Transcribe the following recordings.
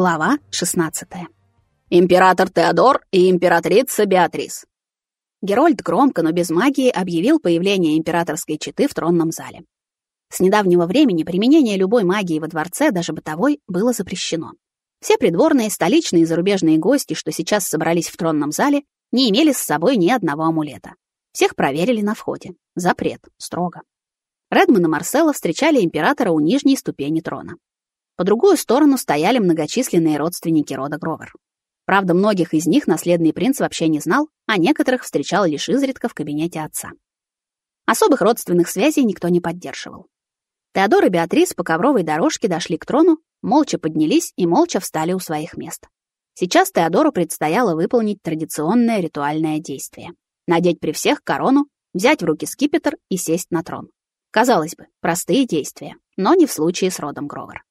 Глава 16. Император Теодор и императрица Беатрис. Герольд громко, но без магии объявил появление императорской четы в тронном зале. С недавнего времени применение любой магии во дворце, даже бытовой, было запрещено. Все придворные, столичные и зарубежные гости, что сейчас собрались в тронном зале, не имели с собой ни одного амулета. Всех проверили на входе. Запрет. Строго. Редман и Марселла встречали императора у нижней ступени трона. По другую сторону стояли многочисленные родственники рода Гровер. Правда, многих из них наследный принц вообще не знал, а некоторых встречал лишь изредка в кабинете отца. Особых родственных связей никто не поддерживал. Теодор и Беатрис по ковровой дорожке дошли к трону, молча поднялись и молча встали у своих мест. Сейчас Теодору предстояло выполнить традиционное ритуальное действие. Надеть при всех корону, взять в руки скипетр и сесть на трон. Казалось бы, простые действия, но не в случае с родом Гровер.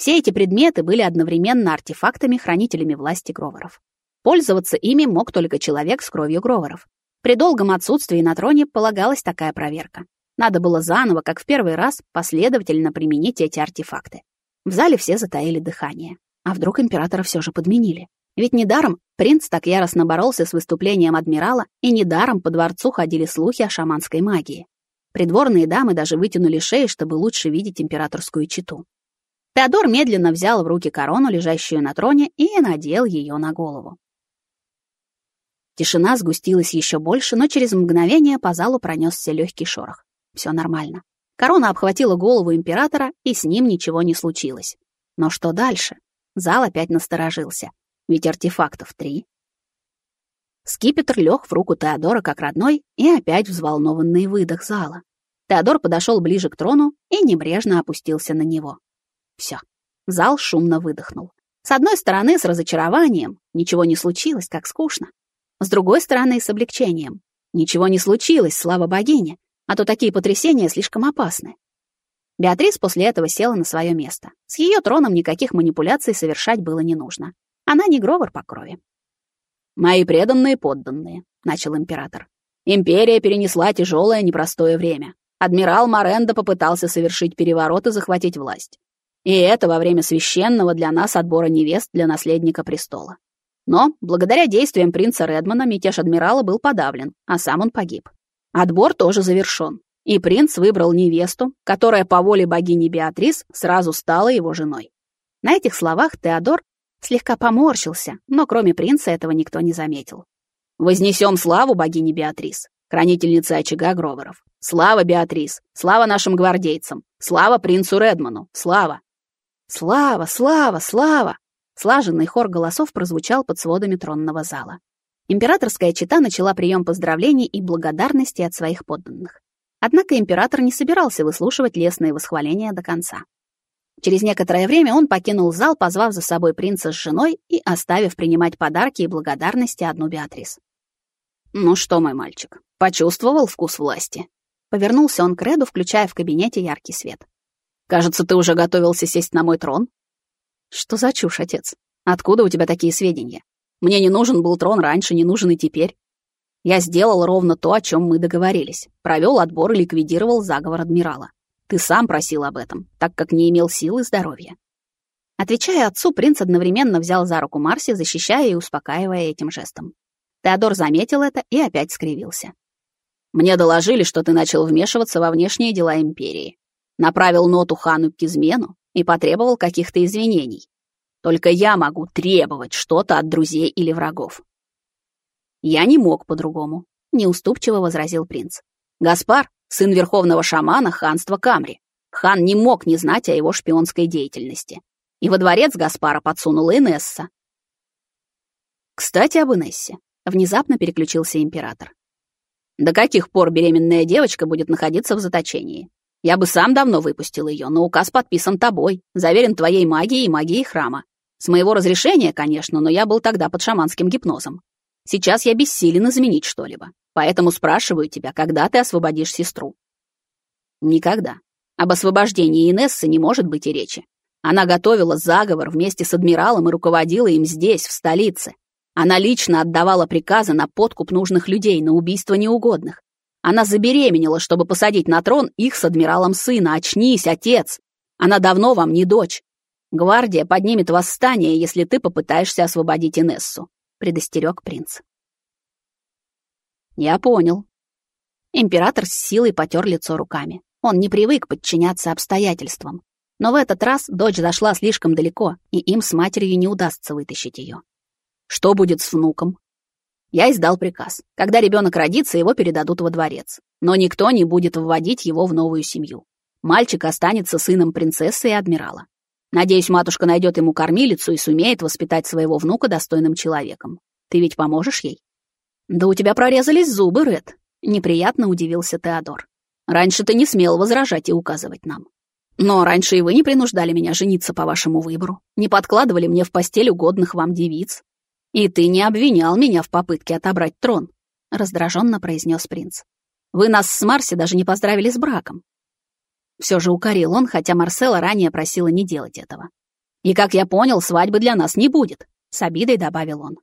Все эти предметы были одновременно артефактами, хранителями власти Гроверов. Пользоваться ими мог только человек с кровью Гроверов. При долгом отсутствии на троне полагалась такая проверка. Надо было заново, как в первый раз, последовательно применить эти артефакты. В зале все затаили дыхание. А вдруг императора все же подменили? Ведь недаром принц так яростно боролся с выступлением адмирала, и недаром по дворцу ходили слухи о шаманской магии. Придворные дамы даже вытянули шеи, чтобы лучше видеть императорскую читу. Теодор медленно взял в руки корону, лежащую на троне, и надел ее на голову. Тишина сгустилась еще больше, но через мгновение по залу пронесся легкий шорох. Все нормально. Корона обхватила голову императора, и с ним ничего не случилось. Но что дальше? Зал опять насторожился. Ведь артефактов три. Скипетр лег в руку Теодора как родной, и опять взволнованный выдох зала. Теодор подошел ближе к трону и небрежно опустился на него. Все. Зал шумно выдохнул. С одной стороны, с разочарованием. Ничего не случилось, как скучно. С другой стороны, с облегчением. Ничего не случилось, слава богине. А то такие потрясения слишком опасны. Беатрис после этого села на свое место. С ее троном никаких манипуляций совершать было не нужно. Она не Гровер по крови. «Мои преданные подданные», — начал император. «Империя перенесла тяжелое непростое время. Адмирал Морендо попытался совершить переворот и захватить власть. И это во время священного для нас отбора невест для наследника престола. Но благодаря действиям принца Редмана мятеж адмирала был подавлен, а сам он погиб. Отбор тоже завершен, и принц выбрал невесту, которая по воле богини Беатрис сразу стала его женой. На этих словах Теодор слегка поморщился, но кроме принца этого никто не заметил. «Вознесем славу богине Беатрис, хранительнице очага Гроверов. Слава Беатрис, слава нашим гвардейцам, слава принцу Редману, слава!» «Слава! Слава! Слава!» Слаженный хор голосов прозвучал под сводами тронного зала. Императорская чета начала прием поздравлений и благодарности от своих подданных. Однако император не собирался выслушивать лестные восхваления до конца. Через некоторое время он покинул зал, позвав за собой принца с женой и оставив принимать подарки и благодарности одну Беатрис. «Ну что, мой мальчик, почувствовал вкус власти?» Повернулся он к Реду, включая в кабинете яркий свет. Кажется, ты уже готовился сесть на мой трон. Что за чушь, отец? Откуда у тебя такие сведения? Мне не нужен был трон раньше, не нужен и теперь. Я сделал ровно то, о чем мы договорились. Провел отбор и ликвидировал заговор адмирала. Ты сам просил об этом, так как не имел сил и здоровья. Отвечая отцу, принц одновременно взял за руку Марси, защищая и успокаивая этим жестом. Теодор заметил это и опять скривился. «Мне доложили, что ты начал вмешиваться во внешние дела империи направил ноту хану Кизмену и потребовал каких-то извинений. Только я могу требовать что-то от друзей или врагов. Я не мог по-другому, неуступчиво возразил принц. Гаспар, сын верховного шамана ханства Камри. Хан не мог не знать о его шпионской деятельности. И во дворец Гаспара подсунула Инесса. Кстати, об Инессе. Внезапно переключился император. До каких пор беременная девочка будет находиться в заточении? Я бы сам давно выпустил ее, но указ подписан тобой, заверен твоей магией и магией храма. С моего разрешения, конечно, но я был тогда под шаманским гипнозом. Сейчас я бессилен изменить что-либо. Поэтому спрашиваю тебя, когда ты освободишь сестру? Никогда. Об освобождении Инессы не может быть и речи. Она готовила заговор вместе с адмиралом и руководила им здесь, в столице. Она лично отдавала приказы на подкуп нужных людей, на убийство неугодных. Она забеременела, чтобы посадить на трон их с адмиралом сына. Очнись, отец! Она давно вам не дочь. Гвардия поднимет восстание, если ты попытаешься освободить Инессу», — предостерег принц. «Я понял». Император с силой потер лицо руками. Он не привык подчиняться обстоятельствам. Но в этот раз дочь зашла слишком далеко, и им с матерью не удастся вытащить ее. Что будет с внуком? Я издал приказ. Когда ребенок родится, его передадут во дворец. Но никто не будет вводить его в новую семью. Мальчик останется сыном принцессы и адмирала. Надеюсь, матушка найдет ему кормилицу и сумеет воспитать своего внука достойным человеком. Ты ведь поможешь ей? Да у тебя прорезались зубы, Ред. Неприятно удивился Теодор. Раньше ты не смел возражать и указывать нам. Но раньше и вы не принуждали меня жениться по вашему выбору, не подкладывали мне в постель угодных вам девиц. И ты не обвинял меня в попытке отобрать трон, раздраженно произнес принц. Вы нас с Марси даже не поздравили с браком. Все же укорил он, хотя Марсела ранее просила не делать этого. И, как я понял, свадьбы для нас не будет, с обидой добавил он.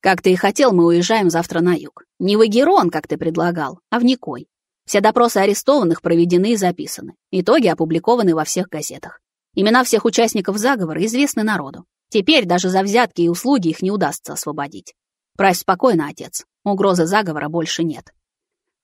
Как ты и хотел, мы уезжаем завтра на юг. Не в Эгерон, как ты предлагал, а в Никой. Все допросы арестованных проведены и записаны. Итоги опубликованы во всех газетах. Имена всех участников заговора известны народу. Теперь даже за взятки и услуги их не удастся освободить. Правь спокойно, отец. Угрозы заговора больше нет.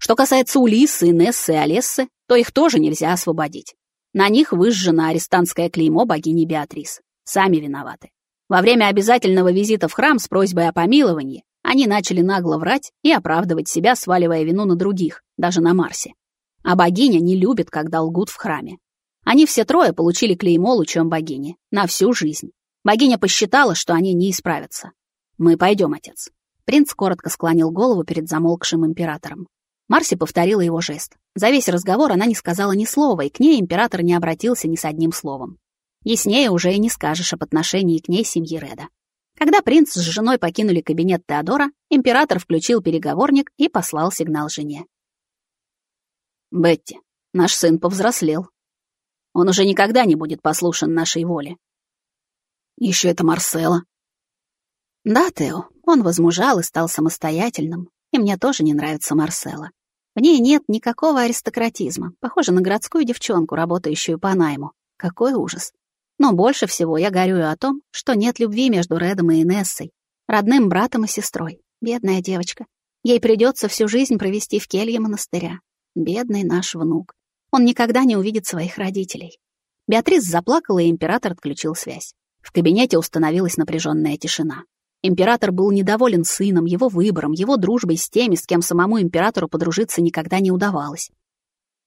Что касается Улисы, Нессы и Олессы, то их тоже нельзя освободить. На них выжжено арестантское клеймо богини Беатрис. Сами виноваты. Во время обязательного визита в храм с просьбой о помиловании они начали нагло врать и оправдывать себя, сваливая вину на других, даже на Марсе. А богиня не любит, когда лгут в храме. Они все трое получили клеймо лучом богини. На всю жизнь. Богиня посчитала, что они не исправятся. «Мы пойдем, отец». Принц коротко склонил голову перед замолкшим императором. Марси повторила его жест. За весь разговор она не сказала ни слова, и к ней император не обратился ни с одним словом. Яснее уже и не скажешь об отношении к ней семьи Реда. Когда принц с женой покинули кабинет Теодора, император включил переговорник и послал сигнал жене. «Бетти, наш сын повзрослел. Он уже никогда не будет послушен нашей воле. Еще это Марсела». «Да, Тео, он возмужал и стал самостоятельным, и мне тоже не нравится Марсела. В ней нет никакого аристократизма, похоже на городскую девчонку, работающую по найму. Какой ужас. Но больше всего я горюю о том, что нет любви между Редом и Инессой, родным братом и сестрой. Бедная девочка. Ей придется всю жизнь провести в келье монастыря. Бедный наш внук. Он никогда не увидит своих родителей. Беатрис заплакала, и император отключил связь. В кабинете установилась напряженная тишина. Император был недоволен сыном, его выбором, его дружбой с теми, с кем самому императору подружиться никогда не удавалось.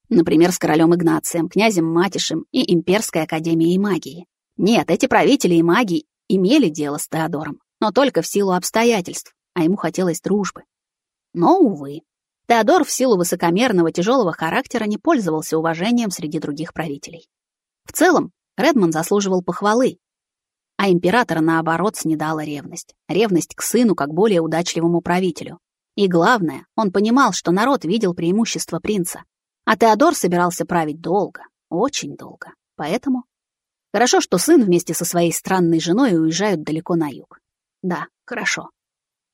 Например, с королем Игнацием, князем Матишем и Имперской академией магии. Нет, эти правители и маги имели дело с Теодором, но только в силу обстоятельств, а ему хотелось дружбы. Но, увы, Теодор в силу высокомерного тяжелого характера не пользовался уважением среди других правителей. В целом, Редман заслуживал похвалы, а императора, наоборот, снедала ревность. Ревность к сыну как более удачливому правителю. И главное, он понимал, что народ видел преимущество принца, а Теодор собирался править долго, очень долго. Поэтому хорошо, что сын вместе со своей странной женой уезжают далеко на юг. Да, хорошо.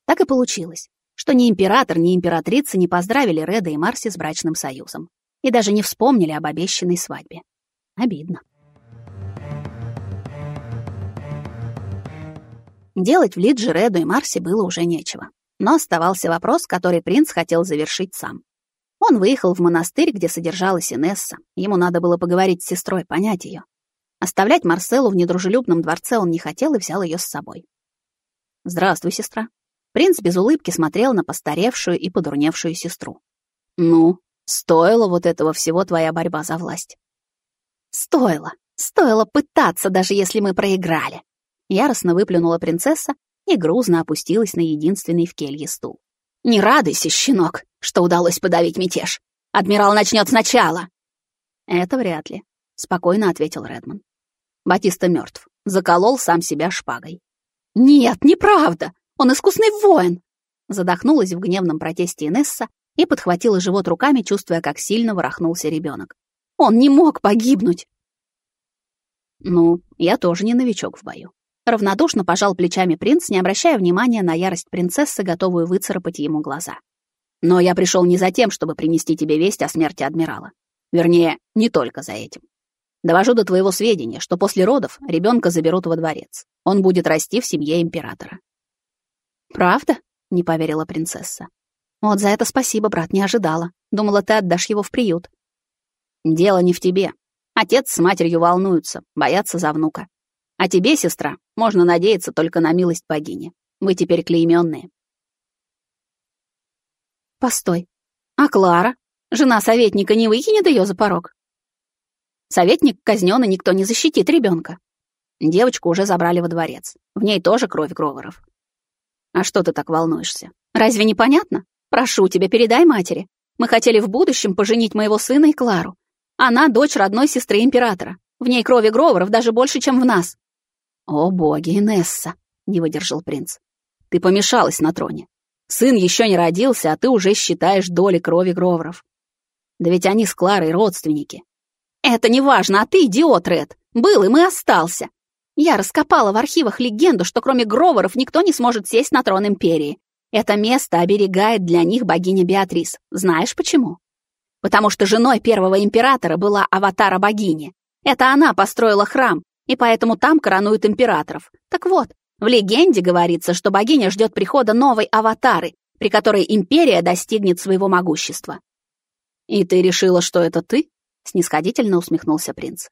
Так и получилось, что ни император, ни императрица не поздравили Реда и Марси с брачным союзом и даже не вспомнили об обещанной свадьбе. Обидно. Делать в Лидже Реду и Марси было уже нечего. Но оставался вопрос, который принц хотел завершить сам. Он выехал в монастырь, где содержалась Инесса. Ему надо было поговорить с сестрой, понять ее. Оставлять Марселу в недружелюбном дворце он не хотел и взял ее с собой. «Здравствуй, сестра». Принц без улыбки смотрел на постаревшую и подурневшую сестру. «Ну, стоило вот этого всего твоя борьба за власть?» «Стоило. Стоило пытаться, даже если мы проиграли». Яростно выплюнула принцесса и грузно опустилась на единственный в келье стул. «Не радуйся, щенок, что удалось подавить мятеж. Адмирал начнет сначала». «Это вряд ли», — спокойно ответил Редман. Батиста мертв, заколол сам себя шпагой. «Нет, неправда! Он искусный воин!» Задохнулась в гневном протесте Инесса и подхватила живот руками, чувствуя, как сильно ворохнулся ребенок. «Он не мог погибнуть!» «Ну, я тоже не новичок в бою. Равнодушно пожал плечами принц, не обращая внимания на ярость принцессы, готовую выцарапать ему глаза. «Но я пришел не за тем, чтобы принести тебе весть о смерти адмирала. Вернее, не только за этим. Довожу до твоего сведения, что после родов ребенка заберут во дворец. Он будет расти в семье императора. Правда? Не поверила принцесса. Вот за это спасибо, брат, не ожидала. Думала, ты отдашь его в приют. Дело не в тебе. Отец с матерью волнуются, боятся за внука. А тебе, сестра, можно надеяться только на милость богини. Вы теперь клейменные. Постой. А Клара? Жена советника не выкинет ее за порог? Советник казнен, и никто не защитит ребенка. Девочку уже забрали во дворец. В ней тоже кровь Гроверов. А что ты так волнуешься? Разве не понятно? Прошу тебя, передай матери. Мы хотели в будущем поженить моего сына и Клару. Она дочь родной сестры императора. В ней крови Гроверов даже больше, чем в нас. О боги, Инесса, не выдержал принц. Ты помешалась на троне. Сын еще не родился, а ты уже считаешь доли крови Гроверов. Да ведь они с Кларой родственники. Это не важно, а ты идиот, Ред. Был им и остался. Я раскопала в архивах легенду, что кроме Гроверов никто не сможет сесть на трон Империи. Это место оберегает для них богиня Беатрис. Знаешь почему? Потому что женой первого императора была аватара богини. Это она построила храм, и поэтому там коронуют императоров. Так вот, в легенде говорится, что богиня ждет прихода новой аватары, при которой империя достигнет своего могущества. «И ты решила, что это ты?» — снисходительно усмехнулся принц.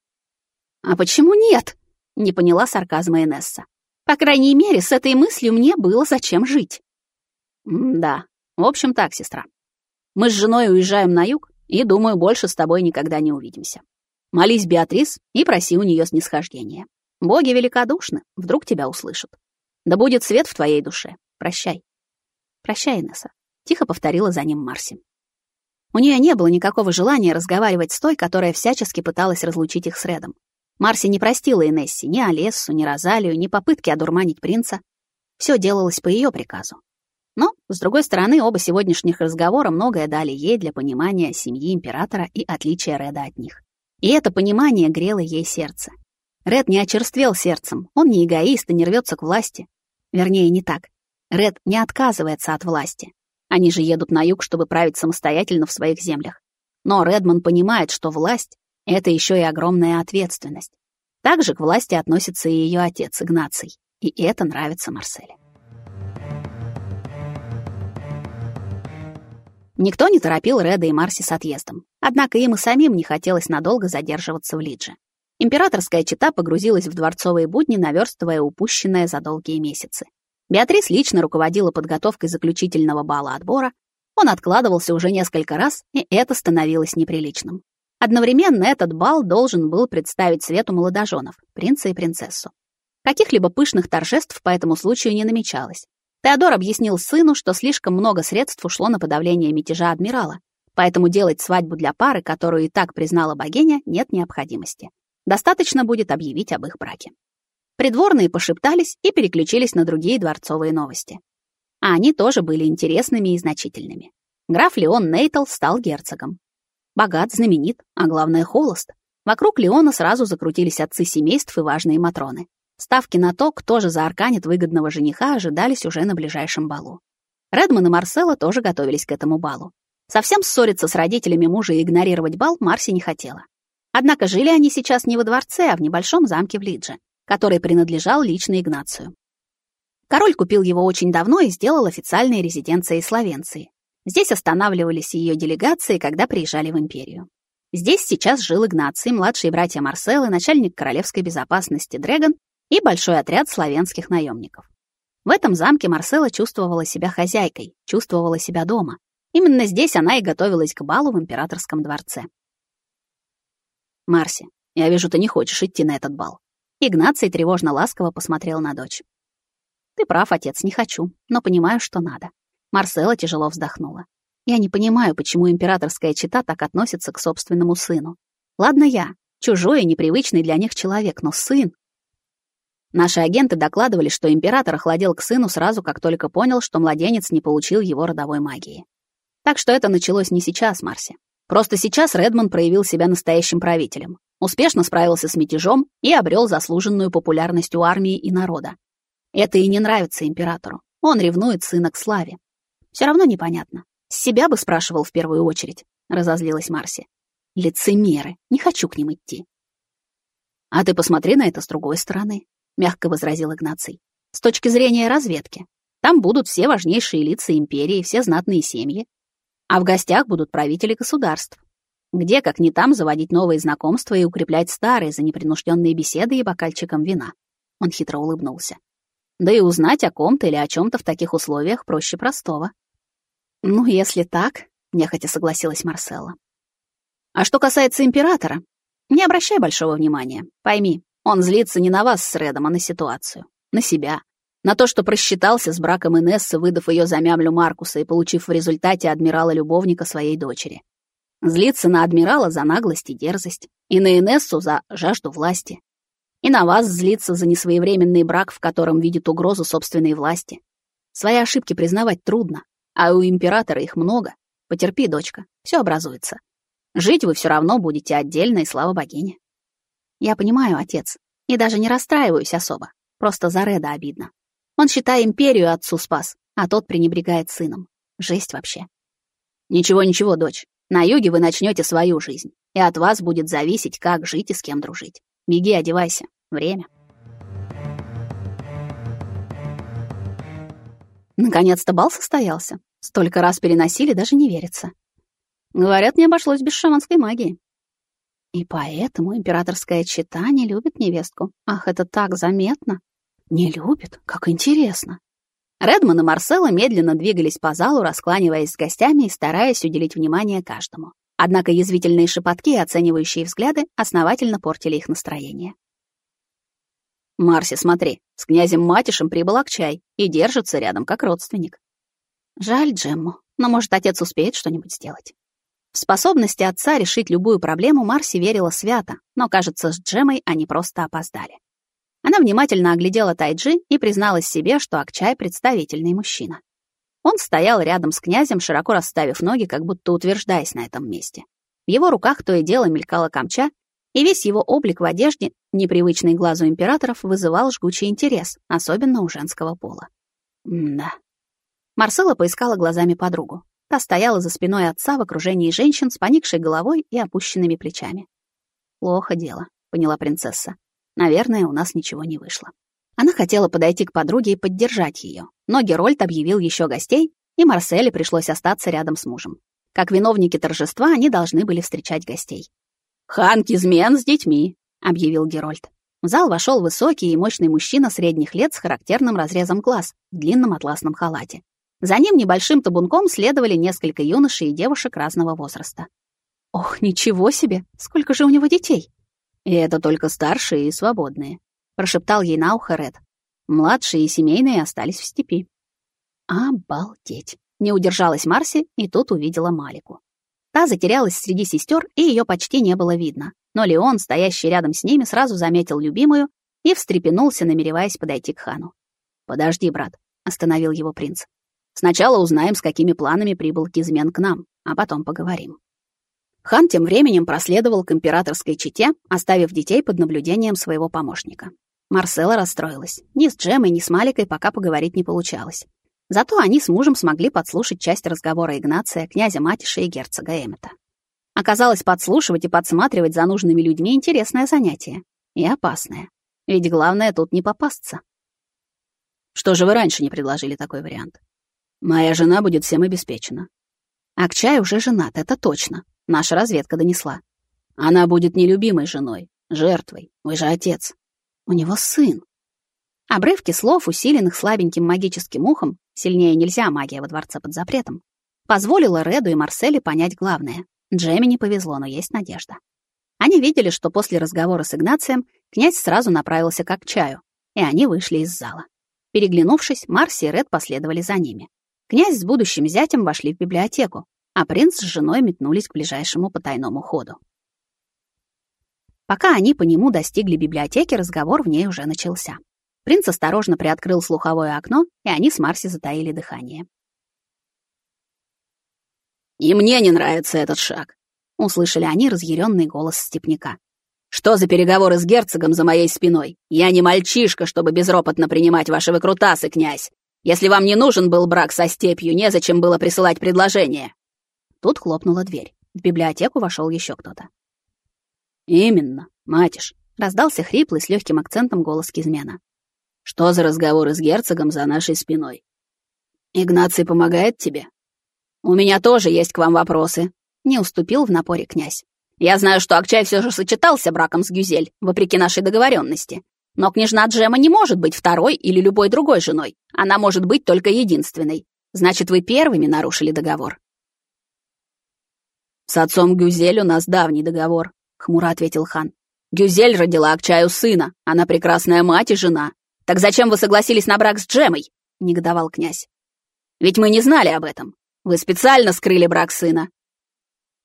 «А почему нет?» — не поняла сарказма Инесса. «По крайней мере, с этой мыслью мне было зачем жить». «Да, в общем так, сестра. Мы с женой уезжаем на юг, и, думаю, больше с тобой никогда не увидимся. Молись, Беатрис, и проси у нее снисхождения. Боги великодушны, вдруг тебя услышат. Да будет свет в твоей душе. Прощай. Прощай, Инесса. Тихо повторила за ним Марси. У нее не было никакого желания разговаривать с той, которая всячески пыталась разлучить их с Редом. Марси не простила Инессе ни Олессу, ни Розалию, ни попытки одурманить принца. Все делалось по ее приказу. Но, с другой стороны, оба сегодняшних разговора многое дали ей для понимания семьи императора и отличия Реда от них. И это понимание грело ей сердце. Ред не очерствел сердцем, он не эгоист и не рвется к власти. Вернее, не так. Ред не отказывается от власти. Они же едут на юг, чтобы править самостоятельно в своих землях. Но Редман понимает, что власть — это еще и огромная ответственность. Также к власти относится и ее отец Игнаций. И это нравится Марселе. Никто не торопил Реда и Марси с отъездом. Однако им и самим не хотелось надолго задерживаться в Лидже. Императорская чета погрузилась в дворцовые будни, наверстывая упущенное за долгие месяцы. Беатрис лично руководила подготовкой заключительного бала отбора. Он откладывался уже несколько раз, и это становилось неприличным. Одновременно этот бал должен был представить свету молодоженов, принца и принцессу. Каких-либо пышных торжеств по этому случаю не намечалось. Теодор объяснил сыну, что слишком много средств ушло на подавление мятежа адмирала, поэтому делать свадьбу для пары, которую и так признала богиня, нет необходимости. Достаточно будет объявить об их браке. Придворные пошептались и переключились на другие дворцовые новости. А они тоже были интересными и значительными. Граф Леон Нейтл стал герцогом. Богат, знаменит, а главное холост. Вокруг Леона сразу закрутились отцы семейств и важные матроны. Ставки на то, кто же заарканит выгодного жениха, ожидались уже на ближайшем балу. Редман и Марсела тоже готовились к этому балу. Совсем ссориться с родителями мужа и игнорировать бал Марси не хотела. Однако жили они сейчас не во дворце, а в небольшом замке в Лидже, который принадлежал лично Игнацию. Король купил его очень давно и сделал официальной резиденцией Словенции. Здесь останавливались ее делегации, когда приезжали в империю. Здесь сейчас жил Игнаций, младшие братья Марселы, начальник королевской безопасности Дрэгон и большой отряд славянских наемников. В этом замке Марсела чувствовала себя хозяйкой, чувствовала себя дома. Именно здесь она и готовилась к балу в императорском дворце. «Марси, я вижу, ты не хочешь идти на этот бал». Игнаций тревожно-ласково посмотрел на дочь. «Ты прав, отец, не хочу, но понимаю, что надо». Марсела тяжело вздохнула. «Я не понимаю, почему императорская чита так относится к собственному сыну. Ладно я, чужой и непривычный для них человек, но сын... Наши агенты докладывали, что император охладел к сыну сразу, как только понял, что младенец не получил его родовой магии. Так что это началось не сейчас, Марси. Просто сейчас Редман проявил себя настоящим правителем, успешно справился с мятежом и обрел заслуженную популярность у армии и народа. Это и не нравится императору. Он ревнует сына к славе. Все равно непонятно. С себя бы спрашивал в первую очередь, разозлилась Марси. Лицемеры, не хочу к ним идти. «А ты посмотри на это с другой стороны», — мягко возразил Игнаций. «С точки зрения разведки. Там будут все важнейшие лица империи, все знатные семьи. А в гостях будут правители государств. Где, как не там, заводить новые знакомства и укреплять старые за непринужденные беседы и бокальчиком вина?» Он хитро улыбнулся. «Да и узнать о ком-то или о чем-то в таких условиях проще простого». «Ну, если так», — нехотя согласилась Марселла. «А что касается императора, не обращай большого внимания. Пойми, он злится не на вас с Редом, а на ситуацию. На себя. На то, что просчитался с браком Инессы, выдав ее за мямлю Маркуса и получив в результате адмирала-любовника своей дочери. Злится на адмирала за наглость и дерзость, и на Инессу за жажду власти. И на вас злится за несвоевременный брак, в котором видит угрозу собственной власти. Свои ошибки признавать трудно, а у императора их много. Потерпи, дочка, все образуется. Жить вы все равно будете отдельно, и слава богине. Я понимаю, отец, и даже не расстраиваюсь особо. Просто за Реда обидно. Он, считай, империю отцу спас, а тот пренебрегает сыном. Жесть вообще. Ничего-ничего, дочь. На юге вы начнете свою жизнь, и от вас будет зависеть, как жить и с кем дружить. Беги, одевайся. Время. Наконец-то бал состоялся. Столько раз переносили, даже не верится. Говорят, не обошлось без шаманской магии. И поэтому императорская чита не любит невестку. Ах, это так заметно. Не любит? Как интересно. Редман и Марселла медленно двигались по залу, раскланиваясь с гостями и стараясь уделить внимание каждому. Однако язвительные шепотки и оценивающие взгляды основательно портили их настроение. «Марси, смотри, с князем Матишем прибыл Акчай и держится рядом как родственник». Жаль Джемму, но, может, отец успеет что-нибудь сделать. В способности отца решить любую проблему Марси верила свято, но, кажется, с Джемой они просто опоздали. Она внимательно оглядела Тайджи и призналась себе, что Акчай — представительный мужчина. Он стоял рядом с князем, широко расставив ноги, как будто утверждаясь на этом месте. В его руках то и дело мелькала камча, и весь его облик в одежде, непривычный глазу императоров, вызывал жгучий интерес, особенно у женского пола. М да. Марсела поискала глазами подругу. Та стояла за спиной отца в окружении женщин с поникшей головой и опущенными плечами. «Плохо дело», — поняла принцесса. «Наверное, у нас ничего не вышло». Она хотела подойти к подруге и поддержать ее, но Герольд объявил еще гостей, и Марселе пришлось остаться рядом с мужем. Как виновники торжества они должны были встречать гостей. «Хан Кизмен с детьми», — объявил Герольд. В зал вошел высокий и мощный мужчина средних лет с характерным разрезом глаз в длинном атласном халате. За ним небольшим табунком следовали несколько юношей и девушек разного возраста. «Ох, ничего себе! Сколько же у него детей!» «И это только старшие и свободные», — прошептал ей на ухо Ред. Младшие и семейные остались в степи. «Обалдеть!» — не удержалась Марси и тут увидела Малику. Та затерялась среди сестер, и ее почти не было видно. Но Леон, стоящий рядом с ними, сразу заметил любимую и встрепенулся, намереваясь подойти к хану. «Подожди, брат», — остановил его принц. Сначала узнаем, с какими планами прибыл Кизмен к нам, а потом поговорим. Хан тем временем проследовал к императорской чете, оставив детей под наблюдением своего помощника. Марсела расстроилась. Ни с Джемой, ни с Маликой пока поговорить не получалось. Зато они с мужем смогли подслушать часть разговора Игнация, князя Матиша и герцога Эммета. Оказалось, подслушивать и подсматривать за нужными людьми — интересное занятие. И опасное. Ведь главное тут не попасться. Что же вы раньше не предложили такой вариант? Моя жена будет всем обеспечена. Акчай уже женат, это точно. Наша разведка донесла. Она будет нелюбимой женой, жертвой. Вы же отец. У него сын. Обрывки слов, усиленных слабеньким магическим ухом, сильнее нельзя, магия во дворце под запретом, позволила Реду и Марселе понять главное. Джемми не повезло, но есть надежда. Они видели, что после разговора с Игнацием князь сразу направился к чаю, и они вышли из зала. Переглянувшись, Марси и Ред последовали за ними. Князь с будущим зятем вошли в библиотеку, а принц с женой метнулись к ближайшему потайному ходу. Пока они по нему достигли библиотеки, разговор в ней уже начался. Принц осторожно приоткрыл слуховое окно, и они с Марси затаили дыхание. «И мне не нравится этот шаг», — услышали они разъяренный голос степняка. «Что за переговоры с герцогом за моей спиной? Я не мальчишка, чтобы безропотно принимать ваши выкрутасы, князь. Если вам не нужен был брак со степью, незачем было присылать предложение». Тут хлопнула дверь. В библиотеку вошел еще кто-то. «Именно, матиш. раздался хриплый с легким акцентом голос Кизмена. «Что за разговоры с герцогом за нашей спиной?» «Игнаций помогает тебе?» «У меня тоже есть к вам вопросы», — не уступил в напоре князь. «Я знаю, что Акчай все же сочетался браком с Гюзель, вопреки нашей договоренности. Но княжна Джема не может быть второй или любой другой женой. Она может быть только единственной. Значит, вы первыми нарушили договор». «С отцом Гюзель у нас давний договор», — хмуро ответил хан. «Гюзель родила Акчаю сына. Она прекрасная мать и жена. Так зачем вы согласились на брак с Джемой?» — негодовал князь. «Ведь мы не знали об этом. Вы специально скрыли брак сына.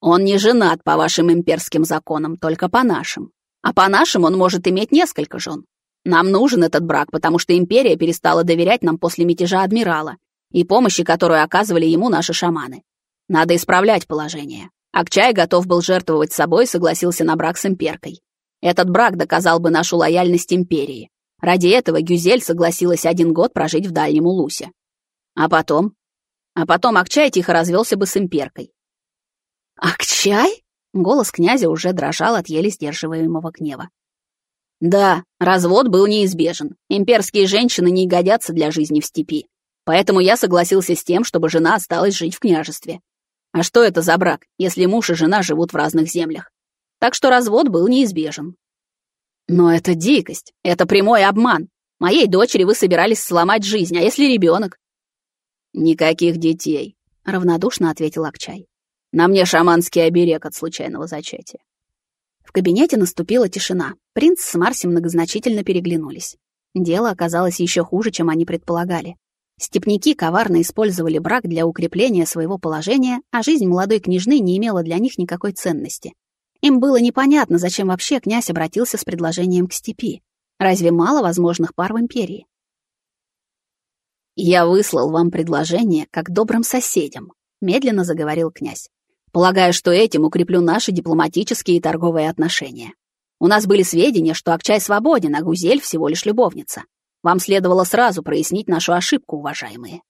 Он не женат по вашим имперским законам, только по нашим. А по нашим он может иметь несколько жен. Нам нужен этот брак, потому что империя перестала доверять нам после мятежа адмирала и помощи, которую оказывали ему наши шаманы. Надо исправлять положение. Акчай готов был жертвовать собой и согласился на брак с имперкой. Этот брак доказал бы нашу лояльность империи. Ради этого Гюзель согласилась один год прожить в Дальнем Улусе. А потом? А потом Акчай тихо развелся бы с имперкой. «Акчай?» — голос князя уже дрожал от еле сдерживаемого гнева. «Да, развод был неизбежен. Имперские женщины не годятся для жизни в степи. Поэтому я согласился с тем, чтобы жена осталась жить в княжестве. А что это за брак, если муж и жена живут в разных землях? Так что развод был неизбежен. Но это дикость, это прямой обман. Моей дочери вы собирались сломать жизнь, а если ребенок? Никаких детей, равнодушно ответил Акчай. На мне шаманский оберег от случайного зачатия. В кабинете наступила тишина. Принц с Марси многозначительно переглянулись. Дело оказалось еще хуже, чем они предполагали. Степники коварно использовали брак для укрепления своего положения, а жизнь молодой княжны не имела для них никакой ценности. Им было непонятно, зачем вообще князь обратился с предложением к степи. Разве мало возможных пар в империи? «Я выслал вам предложение как добрым соседям», — медленно заговорил князь. «Полагаю, что этим укреплю наши дипломатические и торговые отношения. У нас были сведения, что Акчай свободен, а Гузель всего лишь любовница. Вам следовало сразу прояснить нашу ошибку, уважаемые».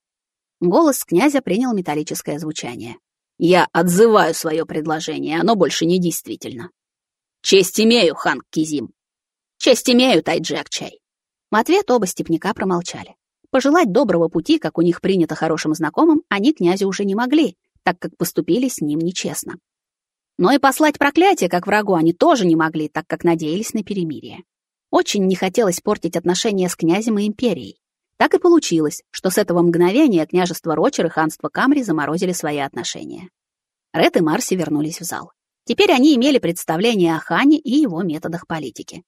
Голос князя принял металлическое звучание. «Я отзываю свое предложение, оно больше не действительно». «Честь имею, хан Кизим». «Честь имею, Тайджи Акчай». В ответ оба степняка промолчали. Пожелать доброго пути, как у них принято хорошим знакомым, они князю уже не могли, так как поступили с ним нечестно. Но и послать проклятие, как врагу, они тоже не могли, так как надеялись на перемирие. Очень не хотелось портить отношения с князем и империей. Так и получилось, что с этого мгновения княжество Рочер и ханство Камри заморозили свои отношения. Ред и Марси вернулись в зал. Теперь они имели представление о Хане и его методах политики.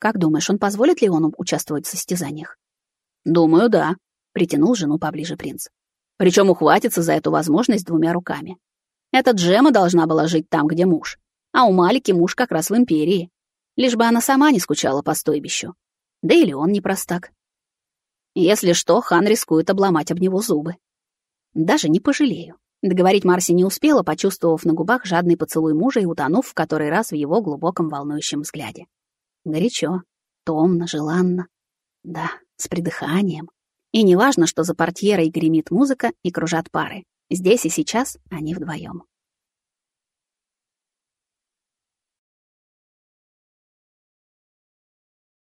«Как думаешь, он позволит ли он участвовать в состязаниях?» «Думаю, да», — притянул жену поближе принц. Причем ухватится за эту возможность двумя руками. Эта Джема должна была жить там, где муж. А у Малики муж как раз в империи лишь бы она сама не скучала по стойбищу. Да или он не простак. Если что, хан рискует обломать об него зубы. Даже не пожалею. Договорить Марси не успела, почувствовав на губах жадный поцелуй мужа и утонув в который раз в его глубоком волнующем взгляде. Горячо, томно, желанно. Да, с придыханием. И неважно, что за портьерой гремит музыка и кружат пары. Здесь и сейчас они вдвоем.